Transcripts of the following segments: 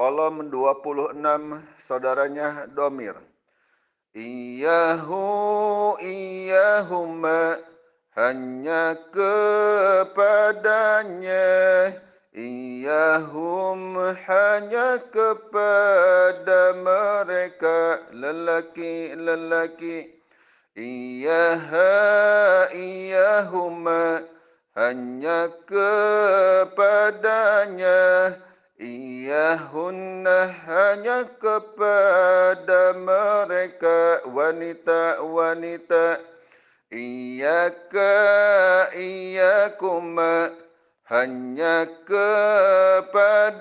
Kolom 26 saudaranya Domir. Iyahu iyahuma hanya kepadanya. Iyahum hanya kepada mereka lelaki-lelaki. Iyaha iyahuma hanya kepadanya Iyahunna hanya kepada mereka wanita-wanita Iyaka iyakuma hanya kepadamu.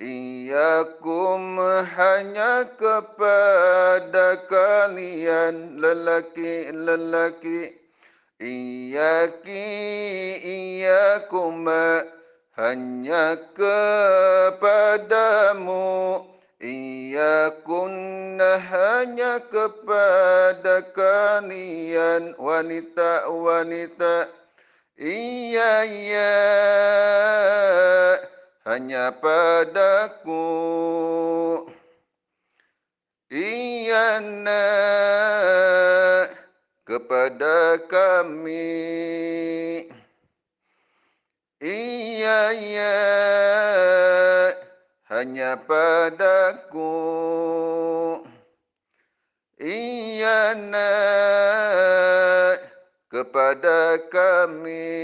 Iyakum hanya kepada kalian lelaki-lelaki Iyaki iyakuma hanya kepadamu Iyakunna hanya kepada kalian wanita-wanita. Iya ya hanya padaku. Iya na kepada kami. Iya ya hanya padaku. Iya na kepada kami